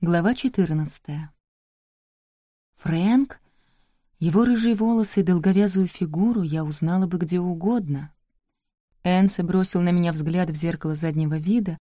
Глава 14. Фрэнк? Его рыжие волосы и долговязую фигуру я узнала бы где угодно. Энце бросил на меня взгляд в зеркало заднего вида,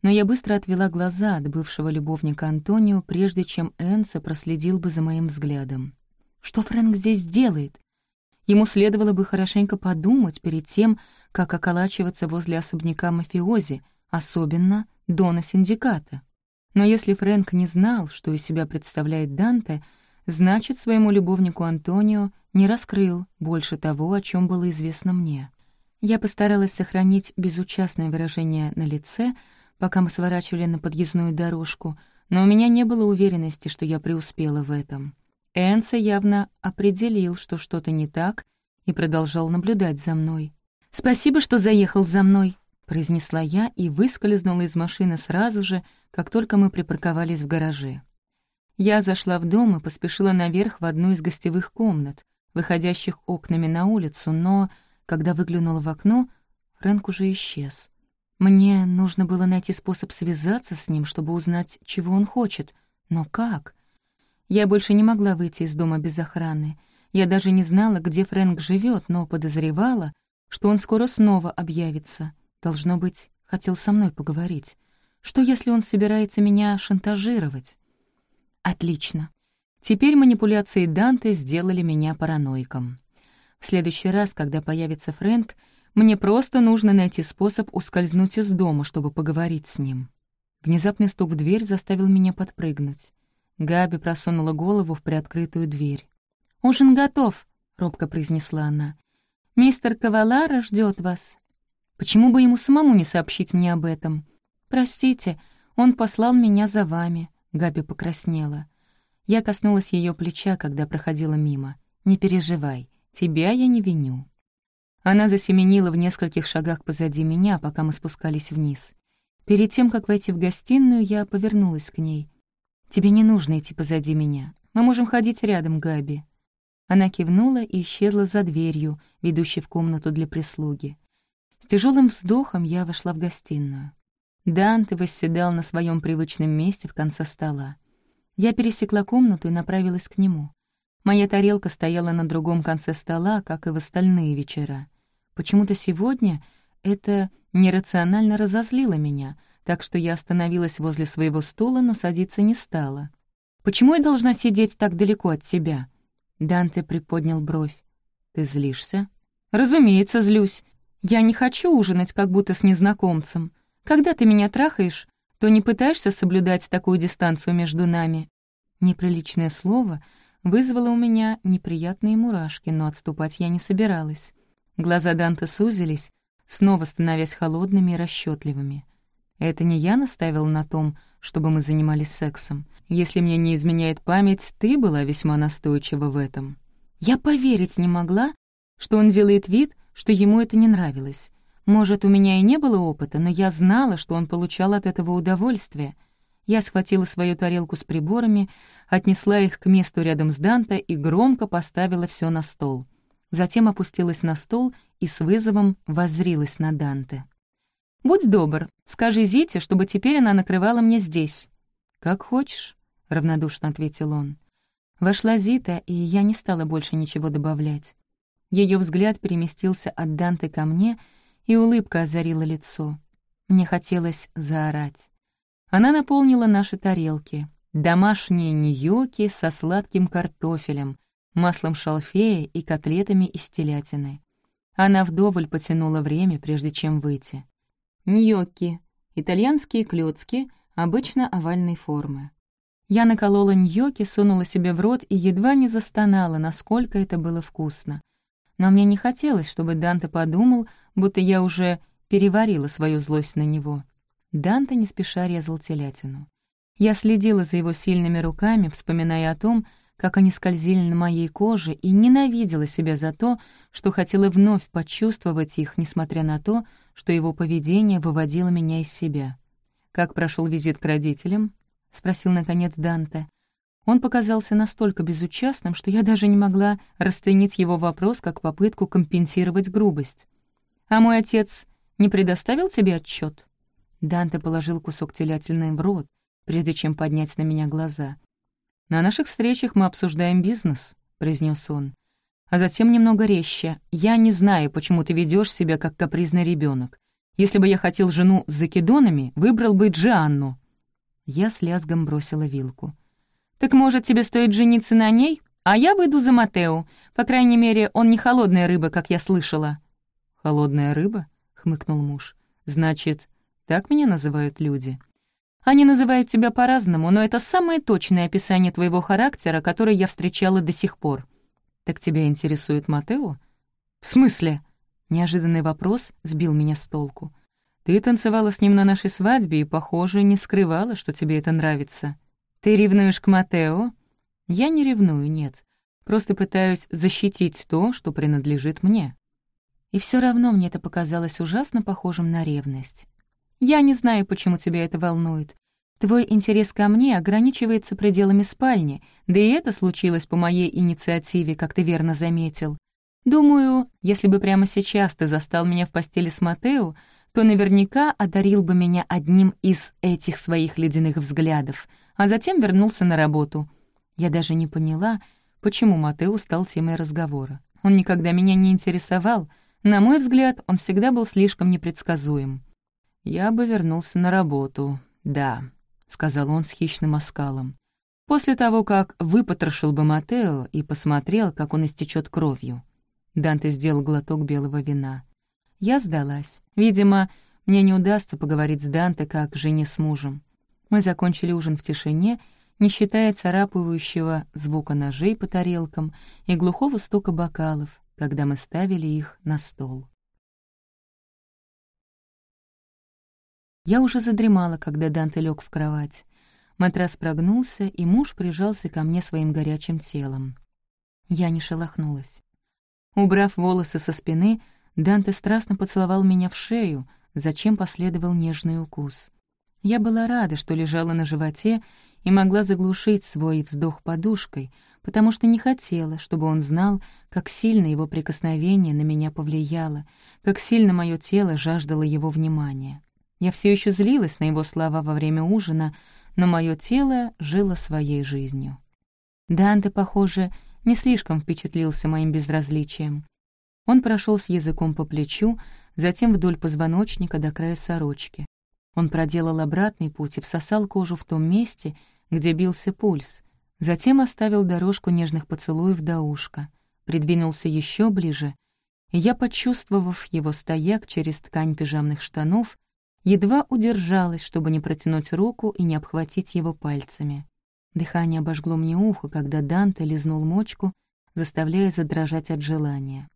но я быстро отвела глаза от бывшего любовника Антонио, прежде чем Энце проследил бы за моим взглядом. Что Фрэнк здесь делает? Ему следовало бы хорошенько подумать перед тем, как околачиваться возле особняка мафиози, особенно Дона Синдиката. Но если Фрэнк не знал, что из себя представляет Данте, значит, своему любовнику Антонио не раскрыл больше того, о чем было известно мне. Я постаралась сохранить безучастное выражение на лице, пока мы сворачивали на подъездную дорожку, но у меня не было уверенности, что я преуспела в этом. Энса явно определил, что что-то не так, и продолжал наблюдать за мной. «Спасибо, что заехал за мной», — произнесла я и выскользнула из машины сразу же, как только мы припарковались в гараже. Я зашла в дом и поспешила наверх в одну из гостевых комнат, выходящих окнами на улицу, но, когда выглянула в окно, Фрэнк уже исчез. Мне нужно было найти способ связаться с ним, чтобы узнать, чего он хочет. Но как? Я больше не могла выйти из дома без охраны. Я даже не знала, где Фрэнк живет, но подозревала, что он скоро снова объявится. Должно быть, хотел со мной поговорить. Что, если он собирается меня шантажировать? Отлично. Теперь манипуляции Данте сделали меня параноиком. В следующий раз, когда появится Фрэнк, мне просто нужно найти способ ускользнуть из дома, чтобы поговорить с ним. Внезапный стук в дверь заставил меня подпрыгнуть. Габи просунула голову в приоткрытую дверь. «Ужин готов», — робко произнесла она. «Мистер Кавалара ждет вас. Почему бы ему самому не сообщить мне об этом? «Простите, он послал меня за вами», — Габи покраснела. Я коснулась ее плеча, когда проходила мимо. «Не переживай, тебя я не виню». Она засеменила в нескольких шагах позади меня, пока мы спускались вниз. Перед тем, как войти в гостиную, я повернулась к ней. «Тебе не нужно идти позади меня. Мы можем ходить рядом, Габи». Она кивнула и исчезла за дверью, ведущей в комнату для прислуги. С тяжелым вздохом я вошла в гостиную. Данте восседал на своем привычном месте в конце стола. Я пересекла комнату и направилась к нему. Моя тарелка стояла на другом конце стола, как и в остальные вечера. Почему-то сегодня это нерационально разозлило меня, так что я остановилась возле своего стула, но садиться не стала. «Почему я должна сидеть так далеко от тебя?» Данте приподнял бровь. «Ты злишься?» «Разумеется, злюсь. Я не хочу ужинать, как будто с незнакомцем. Когда ты меня трахаешь, то не пытаешься соблюдать такую дистанцию между нами». Неприличное слово вызвало у меня неприятные мурашки, но отступать я не собиралась. Глаза Данте сузились, снова становясь холодными и расчетливыми. Это не я наставил на том, чтобы мы занимались сексом. Если мне не изменяет память, ты была весьма настойчива в этом. Я поверить не могла, что он делает вид, что ему это не нравилось. Может, у меня и не было опыта, но я знала, что он получал от этого удовольствие. Я схватила свою тарелку с приборами, отнесла их к месту рядом с Данте и громко поставила все на стол. Затем опустилась на стол и с вызовом воззрилась на Данте. «Будь добр, скажи Зите, чтобы теперь она накрывала мне здесь». «Как хочешь», — равнодушно ответил он. Вошла Зита, и я не стала больше ничего добавлять. Ее взгляд переместился от Данте ко мне — и улыбка озарила лицо. Мне хотелось заорать. Она наполнила наши тарелки. Домашние ньоки со сладким картофелем, маслом шалфея и котлетами из телятины. Она вдоволь потянула время, прежде чем выйти. Ньокки — итальянские клёцки, обычно овальной формы. Я наколола ньоки, сунула себе в рот и едва не застонала, насколько это было вкусно. Но мне не хотелось, чтобы Данте подумал, будто я уже переварила свою злость на него. Данте не спеша резал телятину. Я следила за его сильными руками, вспоминая о том, как они скользили на моей коже, и ненавидела себя за то, что хотела вновь почувствовать их, несмотря на то, что его поведение выводило меня из себя. «Как прошел визит к родителям?» — спросил, наконец, Данте. Он показался настолько безучастным, что я даже не могла расценить его вопрос как попытку компенсировать грубость. «А мой отец не предоставил тебе отчет? Данте положил кусок телятины в рот, прежде чем поднять на меня глаза. «На наших встречах мы обсуждаем бизнес», — произнес он. А затем немного резче. «Я не знаю, почему ты ведешь себя как капризный ребенок. Если бы я хотел жену с закидонами, выбрал бы Джианну». Я с лязгом бросила вилку. «Так, может, тебе стоит жениться на ней? А я выйду за Матео. По крайней мере, он не холодная рыба, как я слышала». «Холодная рыба?» — хмыкнул муж. «Значит, так меня называют люди?» «Они называют тебя по-разному, но это самое точное описание твоего характера, которое я встречала до сих пор». «Так тебя интересует Матео?» «В смысле?» Неожиданный вопрос сбил меня с толку. «Ты танцевала с ним на нашей свадьбе и, похоже, не скрывала, что тебе это нравится. Ты ревнуешь к Матео?» «Я не ревную, нет. Просто пытаюсь защитить то, что принадлежит мне». И все равно мне это показалось ужасно похожим на ревность. Я не знаю, почему тебя это волнует. Твой интерес ко мне ограничивается пределами спальни, да и это случилось по моей инициативе, как ты верно заметил. Думаю, если бы прямо сейчас ты застал меня в постели с Матео, то наверняка одарил бы меня одним из этих своих ледяных взглядов, а затем вернулся на работу. Я даже не поняла, почему Матео стал темой разговора. Он никогда меня не интересовал. На мой взгляд, он всегда был слишком непредсказуем. «Я бы вернулся на работу, да», — сказал он с хищным оскалом. «После того, как выпотрошил бы Матео и посмотрел, как он истечет кровью». Данте сделал глоток белого вина. Я сдалась. Видимо, мне не удастся поговорить с Данте как жене с мужем. Мы закончили ужин в тишине, не считая царапывающего звука ножей по тарелкам и глухого стука бокалов, когда мы ставили их на стол. Я уже задремала, когда Данте лег в кровать. Матрас прогнулся, и муж прижался ко мне своим горячим телом. Я не шелохнулась. Убрав волосы со спины, Данте страстно поцеловал меня в шею, зачем последовал нежный укус. Я была рада, что лежала на животе и могла заглушить свой вздох подушкой, потому что не хотела, чтобы он знал, как сильно его прикосновение на меня повлияло, как сильно мое тело жаждало его внимания. Я все еще злилась на его слова во время ужина, но мое тело жило своей жизнью. Данте, похоже, не слишком впечатлился моим безразличием. Он прошел с языком по плечу, затем вдоль позвоночника до края сорочки. Он проделал обратный путь и всосал кожу в том месте, где бился пульс, затем оставил дорожку нежных поцелуев до ушка, придвинулся еще ближе, и я, почувствовав его стояк через ткань пижамных штанов, Едва удержалась, чтобы не протянуть руку и не обхватить его пальцами. Дыхание обожгло мне ухо, когда Данте лизнул мочку, заставляя задрожать от желания.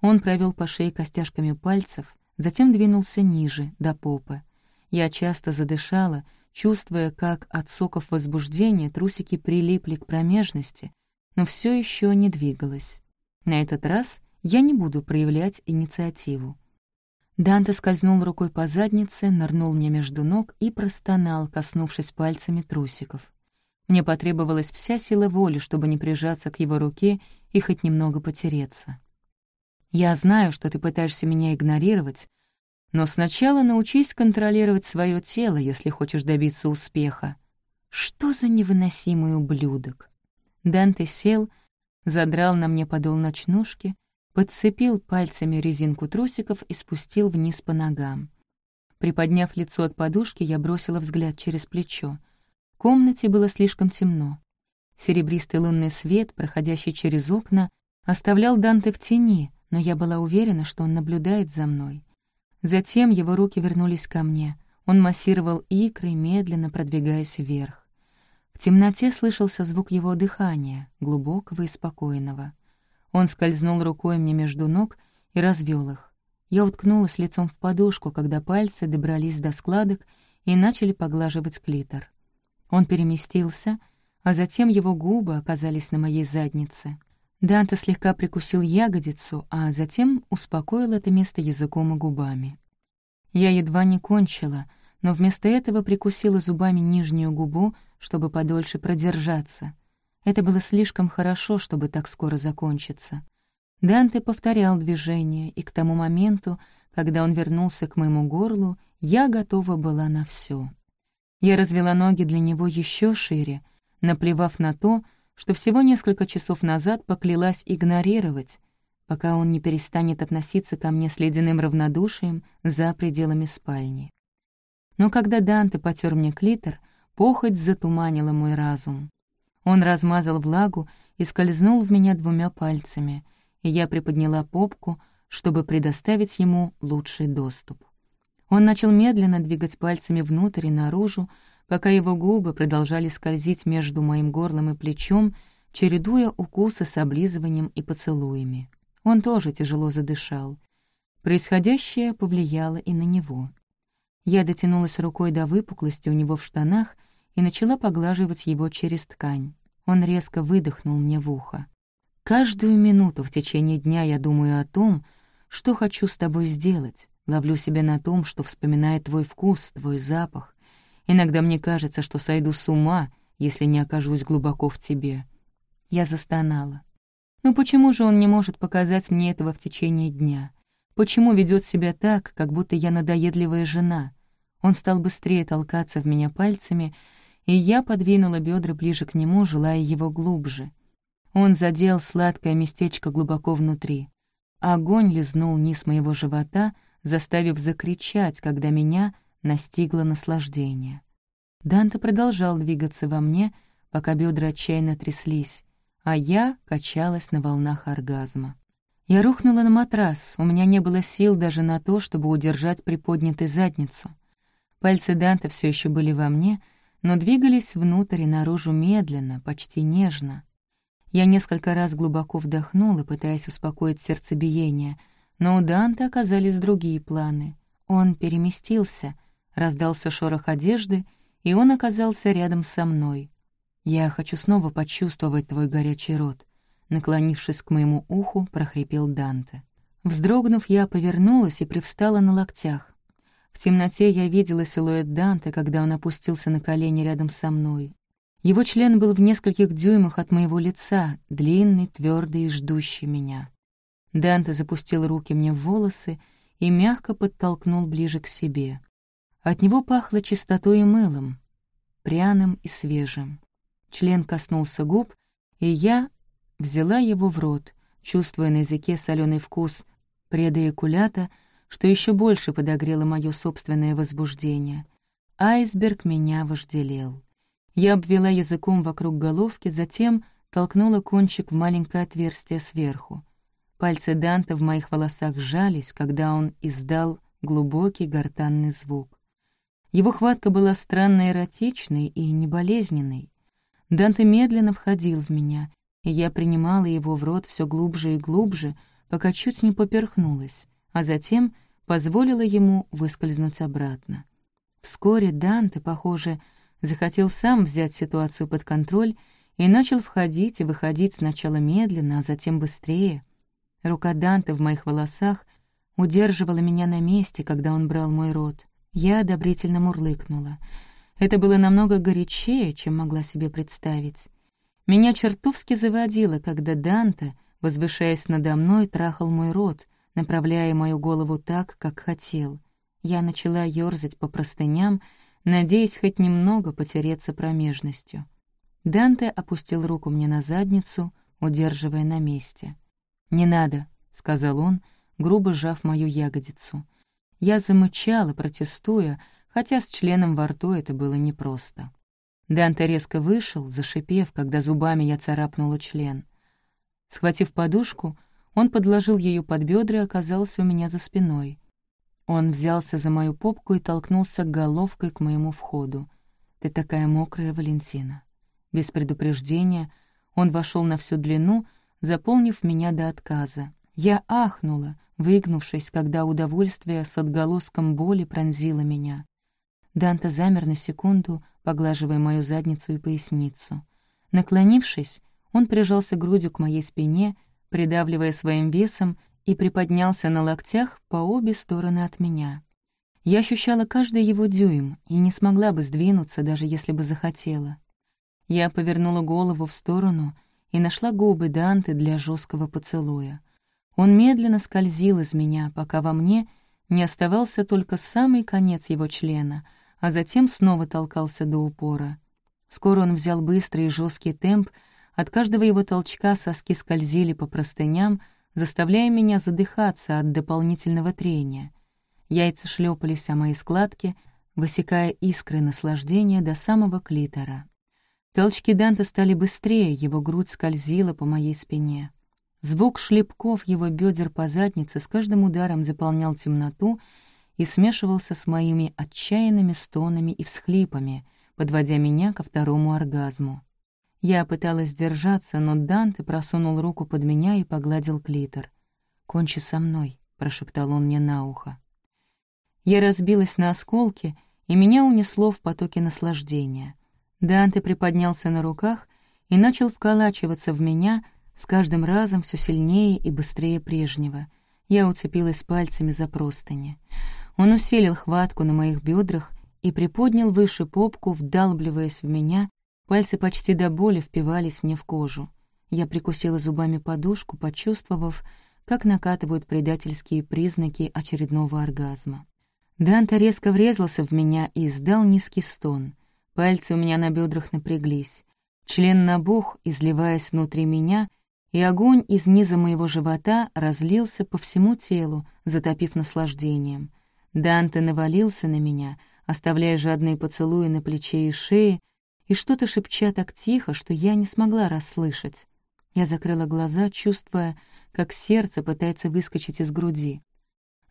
Он провел по шее костяшками пальцев, затем двинулся ниже, до попы. Я часто задышала, чувствуя, как от соков возбуждения трусики прилипли к промежности, но все еще не двигалась. На этот раз я не буду проявлять инициативу. Данте скользнул рукой по заднице, нырнул мне между ног и простонал, коснувшись пальцами трусиков. Мне потребовалась вся сила воли, чтобы не прижаться к его руке и хоть немного потереться. «Я знаю, что ты пытаешься меня игнорировать, но сначала научись контролировать свое тело, если хочешь добиться успеха. Что за невыносимый ублюдок?» Данте сел, задрал на мне подол ночнушки — подцепил пальцами резинку трусиков и спустил вниз по ногам. Приподняв лицо от подушки, я бросила взгляд через плечо. В комнате было слишком темно. Серебристый лунный свет, проходящий через окна, оставлял Данте в тени, но я была уверена, что он наблюдает за мной. Затем его руки вернулись ко мне. Он массировал икры, медленно продвигаясь вверх. В темноте слышался звук его дыхания, глубокого и спокойного. Он скользнул рукой мне между ног и развел их. Я уткнулась лицом в подушку, когда пальцы добрались до складок и начали поглаживать клитор. Он переместился, а затем его губы оказались на моей заднице. Данте слегка прикусил ягодицу, а затем успокоил это место языком и губами. Я едва не кончила, но вместо этого прикусила зубами нижнюю губу, чтобы подольше продержаться — это было слишком хорошо, чтобы так скоро закончиться. Данте повторял движение, и к тому моменту, когда он вернулся к моему горлу, я готова была на все. Я развела ноги для него еще шире, наплевав на то, что всего несколько часов назад поклялась игнорировать, пока он не перестанет относиться ко мне с ледяным равнодушием за пределами спальни. Но когда Данте потер мне клитор, похоть затуманила мой разум. Он размазал влагу и скользнул в меня двумя пальцами, и я приподняла попку, чтобы предоставить ему лучший доступ. Он начал медленно двигать пальцами внутрь и наружу, пока его губы продолжали скользить между моим горлом и плечом, чередуя укусы с облизыванием и поцелуями. Он тоже тяжело задышал. Происходящее повлияло и на него. Я дотянулась рукой до выпуклости у него в штанах и начала поглаживать его через ткань. Он резко выдохнул мне в ухо. «Каждую минуту в течение дня я думаю о том, что хочу с тобой сделать, ловлю себя на том, что вспоминаю твой вкус, твой запах. Иногда мне кажется, что сойду с ума, если не окажусь глубоко в тебе». Я застонала. «Ну почему же он не может показать мне этого в течение дня? Почему ведет себя так, как будто я надоедливая жена?» Он стал быстрее толкаться в меня пальцами, и я подвинула бедра ближе к нему, желая его глубже. Он задел сладкое местечко глубоко внутри. Огонь лизнул низ моего живота, заставив закричать, когда меня настигло наслаждение. Данте продолжал двигаться во мне, пока бедра отчаянно тряслись, а я качалась на волнах оргазма. Я рухнула на матрас, у меня не было сил даже на то, чтобы удержать приподнятой задницу. Пальцы Данте все еще были во мне, но двигались внутрь и наружу медленно, почти нежно. Я несколько раз глубоко вдохнула, пытаясь успокоить сердцебиение, но у Данте оказались другие планы. Он переместился, раздался шорох одежды, и он оказался рядом со мной. «Я хочу снова почувствовать твой горячий рот», наклонившись к моему уху, прохрипел Данте. Вздрогнув, я повернулась и привстала на локтях. В темноте я видела силуэт Данте, когда он опустился на колени рядом со мной. Его член был в нескольких дюймах от моего лица, длинный, твердый и ждущий меня. Данте запустил руки мне в волосы и мягко подтолкнул ближе к себе. От него пахло чистотой и мылом, пряным и свежим. Член коснулся губ, и я взяла его в рот, чувствуя на языке соленый вкус предоякулята — что еще больше подогрело мое собственное возбуждение. Айсберг меня вожделел. Я обвела языком вокруг головки, затем толкнула кончик в маленькое отверстие сверху. Пальцы Данта в моих волосах сжались, когда он издал глубокий гортанный звук. Его хватка была странно эротичной и неболезненной. Данте медленно входил в меня, и я принимала его в рот все глубже и глубже, пока чуть не поперхнулась а затем позволила ему выскользнуть обратно. Вскоре Данте, похоже, захотел сам взять ситуацию под контроль и начал входить и выходить сначала медленно, а затем быстрее. Рука Данте в моих волосах удерживала меня на месте, когда он брал мой рот. Я одобрительно мурлыкнула. Это было намного горячее, чем могла себе представить. Меня чертовски заводило, когда Данте, возвышаясь надо мной, трахал мой рот, направляя мою голову так, как хотел. Я начала ёрзать по простыням, надеясь хоть немного потереться промежностью. Данте опустил руку мне на задницу, удерживая на месте. «Не надо», — сказал он, грубо сжав мою ягодицу. Я замычала, протестуя, хотя с членом во рту это было непросто. Данте резко вышел, зашипев, когда зубами я царапнула член. Схватив подушку, он подложил ее под бедра и оказался у меня за спиной. Он взялся за мою попку и толкнулся головкой к моему входу. «Ты такая мокрая, Валентина». Без предупреждения он вошел на всю длину, заполнив меня до отказа. Я ахнула, выгнувшись, когда удовольствие с отголоском боли пронзило меня. Данта замер на секунду, поглаживая мою задницу и поясницу. Наклонившись, он прижался грудью к моей спине придавливая своим весом, и приподнялся на локтях по обе стороны от меня. Я ощущала каждый его дюйм и не смогла бы сдвинуться, даже если бы захотела. Я повернула голову в сторону и нашла губы Данте для жесткого поцелуя. Он медленно скользил из меня, пока во мне не оставался только самый конец его члена, а затем снова толкался до упора. Скоро он взял быстрый и жесткий темп, от каждого его толчка соски скользили по простыням, заставляя меня задыхаться от дополнительного трения. Яйца шлепались о мои складки, высекая искры наслаждения до самого клитора. Толчки Данта стали быстрее, его грудь скользила по моей спине. Звук шлепков его бедер по заднице с каждым ударом заполнял темноту и смешивался с моими отчаянными стонами и всхлипами, подводя меня ко второму оргазму. Я пыталась держаться, но Данте просунул руку под меня и погладил клитор. «Кончи со мной», — прошептал он мне на ухо. Я разбилась на осколки, и меня унесло в потоке наслаждения. Данте приподнялся на руках и начал вколачиваться в меня с каждым разом все сильнее и быстрее прежнего. Я уцепилась пальцами за простыни. Он усилил хватку на моих бедрах и приподнял выше попку, вдалбливаясь в меня Пальцы почти до боли впивались мне в кожу. Я прикусила зубами подушку, почувствовав, как накатывают предательские признаки очередного оргазма. Данте резко врезался в меня и издал низкий стон. Пальцы у меня на бедрах напряглись. Член набух, изливаясь внутри меня, и огонь из низа моего живота разлился по всему телу, затопив наслаждением. Данте навалился на меня, оставляя жадные поцелуи на плече и шее, и что-то шепча так тихо, что я не смогла расслышать. Я закрыла глаза, чувствуя, как сердце пытается выскочить из груди.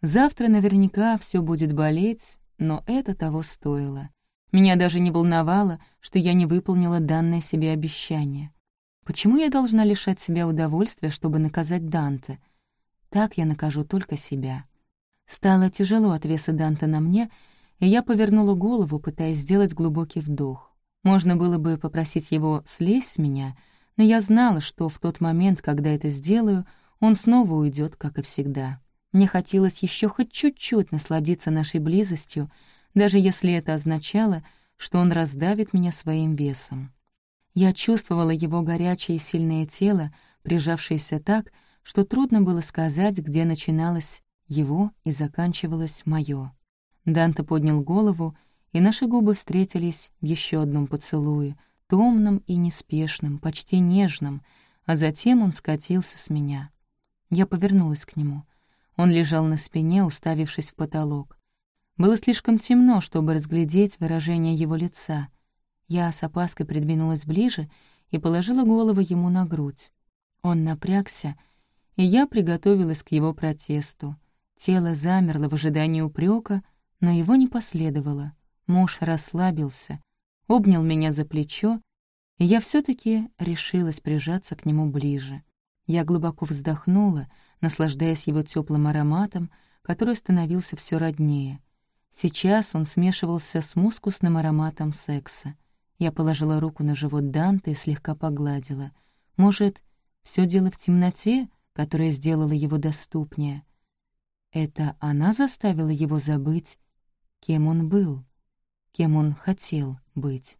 Завтра наверняка все будет болеть, но это того стоило. Меня даже не волновало, что я не выполнила данное себе обещание. Почему я должна лишать себя удовольствия, чтобы наказать Данте? Так я накажу только себя. Стало тяжело от веса Данте на мне, и я повернула голову, пытаясь сделать глубокий вдох. Можно было бы попросить его слезть с меня, но я знала, что в тот момент, когда это сделаю, он снова уйдет, как и всегда. Мне хотелось еще хоть чуть-чуть насладиться нашей близостью, даже если это означало, что он раздавит меня своим весом. Я чувствовала его горячее и сильное тело, прижавшееся так, что трудно было сказать, где начиналось его и заканчивалось моё. Данте поднял голову и наши губы встретились в еще одном поцелуе, томном и неспешном, почти нежном, а затем он скатился с меня. Я повернулась к нему. Он лежал на спине, уставившись в потолок. Было слишком темно, чтобы разглядеть выражение его лица. Я с опаской придвинулась ближе и положила голову ему на грудь. Он напрягся, и я приготовилась к его протесту. Тело замерло в ожидании упрека, но его не последовало. Муж расслабился, обнял меня за плечо, и я все таки решилась прижаться к нему ближе. Я глубоко вздохнула, наслаждаясь его теплым ароматом, который становился все роднее. Сейчас он смешивался с мускусным ароматом секса. Я положила руку на живот Данте и слегка погладила. Может, все дело в темноте, которая сделала его доступнее? Это она заставила его забыть, кем он был кем он хотел быть.